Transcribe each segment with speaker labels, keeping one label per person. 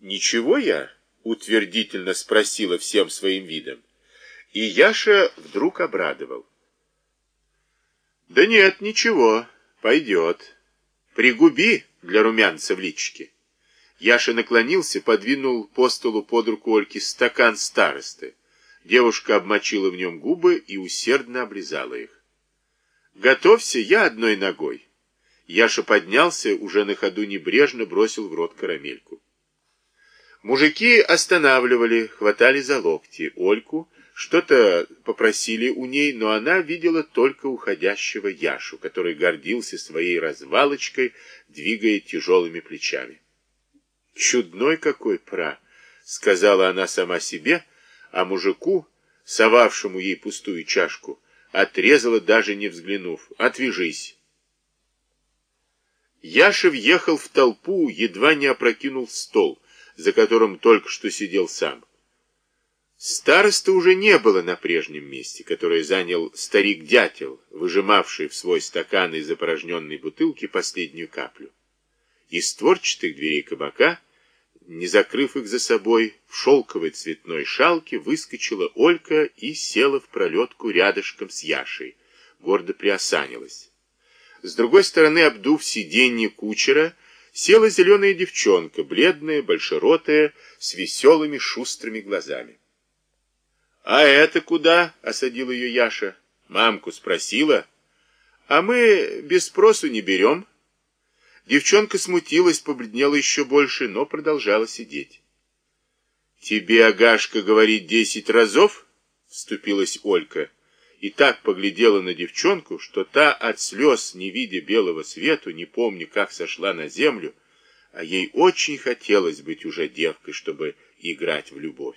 Speaker 1: Ничего я? Утвердительно спросила всем своим видом. И Яша вдруг обрадовал. Да нет, ничего, пойдет. Пригуби для румянца в личке. Яша наклонился, подвинул по столу под руку Ольки стакан старосты. Девушка обмочила в нем губы и усердно облизала их. «Готовься, я одной ногой». Яша поднялся, уже на ходу небрежно бросил в рот карамельку. Мужики останавливали, хватали за локти. Ольку что-то попросили у ней, но она видела только уходящего Яшу, который гордился своей развалочкой, двигая тяжелыми плечами. «Чудной какой пра!» — сказала она сама себе, а мужику, совавшему ей пустую чашку, отрезала, даже не взглянув. «Отвяжись!» Яша въехал в толпу, едва не опрокинул стол, за которым только что сидел сам. Староста уже не было на прежнем месте, которое занял старик-дятел, выжимавший в свой стакан из опорожненной бутылки последнюю каплю. Из творчатых дверей кабака не закрыв их за собой, в шелковой цветной шалке выскочила Олька и села в пролетку рядышком с Яшей, гордо приосанилась. С другой стороны, обдув сиденье кучера, села зеленая девчонка, бледная, большеротая, с веселыми шустрыми глазами. «А это куда?» — осадил ее Яша. «Мамку спросила?» «А мы без спросу не берем». Девчонка смутилась, побледнела еще больше, но продолжала сидеть. «Тебе Агашка говорит десять разов?» — вступилась Олька. И так поглядела на девчонку, что та от слез, не видя белого свету, не помня, как сошла на землю, а ей очень хотелось быть уже девкой, чтобы играть в любовь.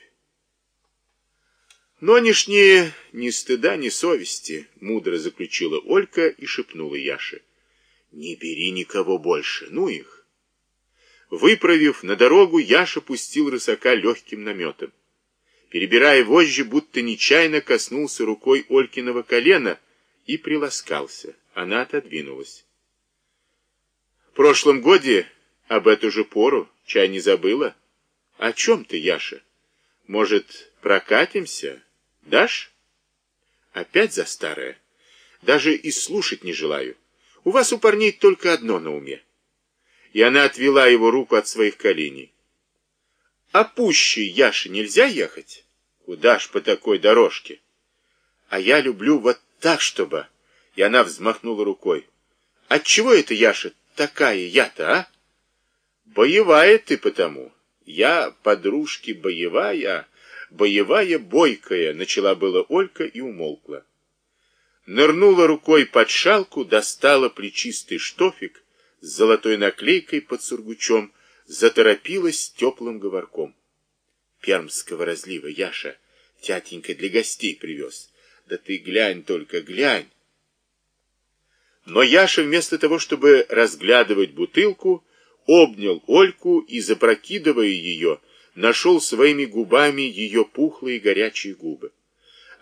Speaker 1: «Нонешние ни стыда, ни совести», — мудро заключила Олька и шепнула Яше. Не бери никого больше, ну их. Выправив на дорогу, Яша пустил рысака легким наметом. Перебирая вожжи, будто нечаянно коснулся рукой Олькиного колена и приласкался. Она отодвинулась. В прошлом годе об эту же пору чай не забыла. О чем ты, Яша? Может, прокатимся? Дашь? Опять за старое. Даже и слушать не желаю. У вас, у парней, только одно на уме. И она отвела его руку от своих коленей. А пуще Яше нельзя ехать? Куда ж по такой дорожке? А я люблю вот так, чтобы... И она взмахнула рукой. Отчего это, Яша, такая я-то, а? Боевая ты потому. Я, подружки, боевая, боевая, бойкая, начала было Олька и умолкла нырнула рукой под шалку, достала плечистый штофик с золотой наклейкой под сургучом, заторопилась теплым говорком. Пермского разлива, Яша, тятенька для гостей привез. Да ты глянь только, глянь. Но Яша вместо того, чтобы разглядывать бутылку, обнял Ольку и, запрокидывая ее, нашел своими губами ее пухлые горячие губы.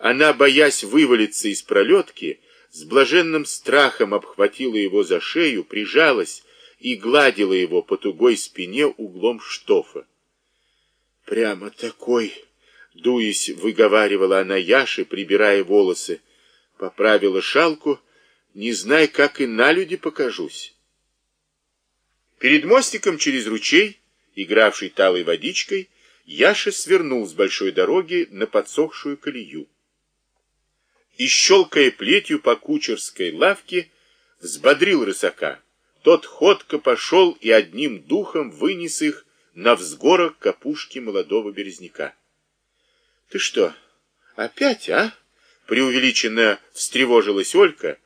Speaker 1: Она, боясь вывалиться из пролетки, с блаженным страхом обхватила его за шею, прижалась и гладила его по тугой спине углом штофа. «Прямо такой!» — дуясь, выговаривала она Яше, прибирая волосы. Поправила шалку, не знай, как и на люди покажусь. Перед мостиком через ручей, игравший талой водичкой, Яша свернул с большой дороги на подсохшую колею и, щелкая плетью по кучерской лавке, взбодрил рысака. Тот ходко пошел и одним духом вынес их на взгорок капушки молодого березняка. — Ты что, опять, а? — преувеличенно встревожилась Олька,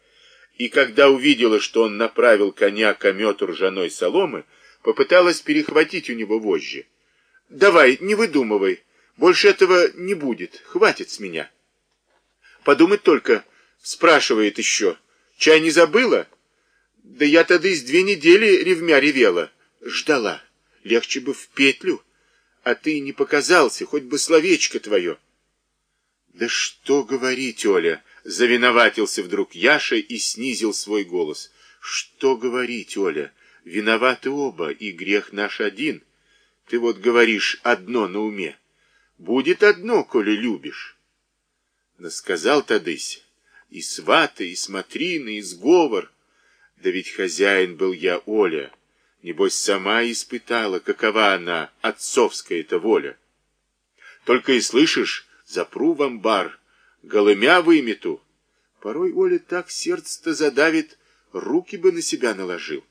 Speaker 1: и когда увидела, что он направил коня к омету ржаной соломы, попыталась перехватить у него вожжи. — Давай, не выдумывай, больше этого не будет, хватит с меня. Подумать только, спрашивает еще. Чай не забыла? Да я тогда из две недели ревмя ревела. Ждала. Легче бы в петлю. А ты не показался, хоть бы словечко твое. Да что говорить, Оля? Завиноватился вдруг Яша и снизил свой голос. Что говорить, Оля? Виноваты оба, и грех наш один. Ты вот говоришь одно на уме. Будет одно, коли любишь. Насказал Тадысь. И сваты, и смотрины, и сговор. Да ведь хозяин был я, Оля. Небось, сама испытала, какова она, отцовская-то воля. Только и слышишь, запру в амбар, голымя вымету. Порой Оля так сердце-то задавит, руки бы на себя наложил.